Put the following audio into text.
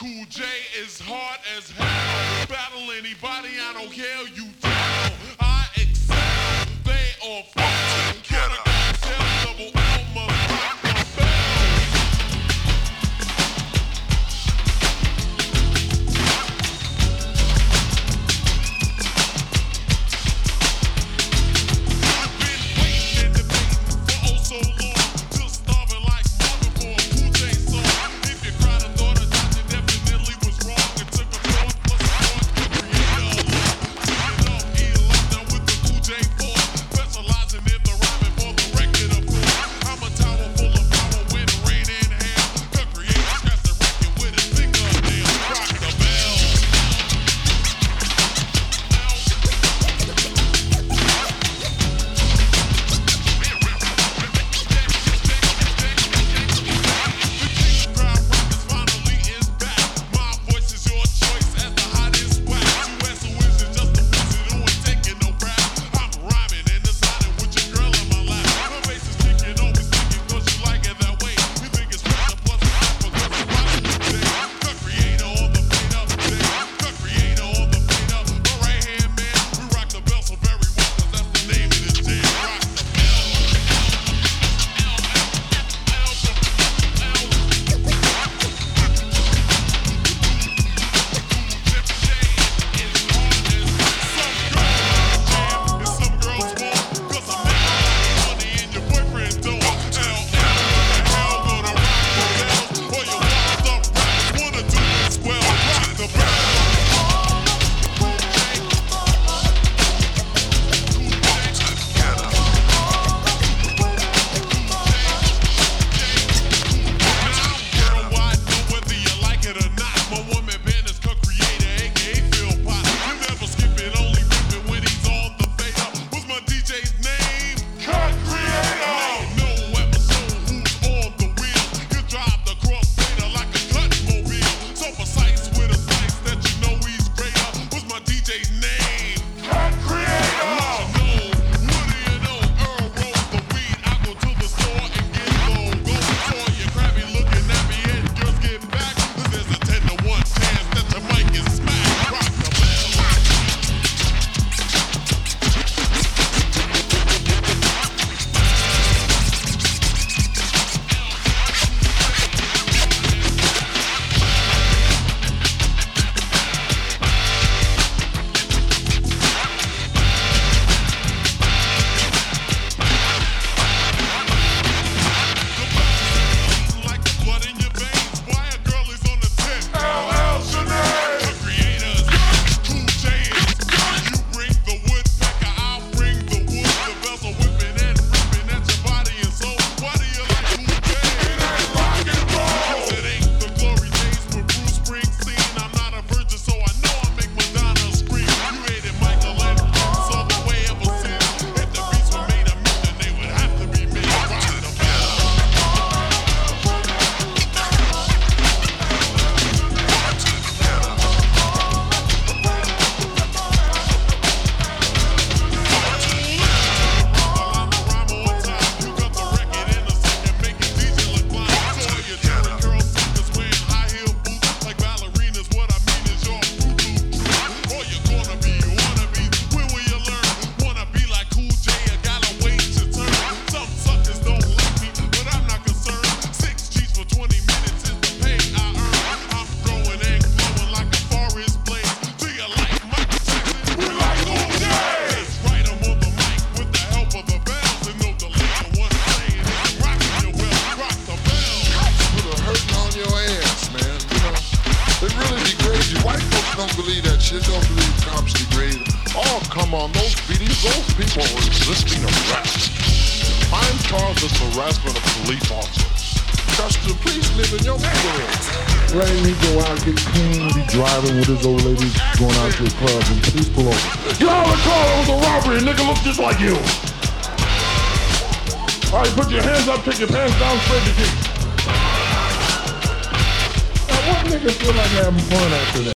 Cool J is hard as hell. Battle anybody, I don't care. You time on those beatings, those people were resisting arrest. I'm charged with harassment of police officers. Justin, please live in your neighborhood. Letting me go out get clean, be driving with his old lady, going out to a club, and please pull over. Get out of the car, it was a robbery, a nigga looked just like you. All right, put your hands up, take your pants down, spread your feet. Now, what nigga feel like having fun after that?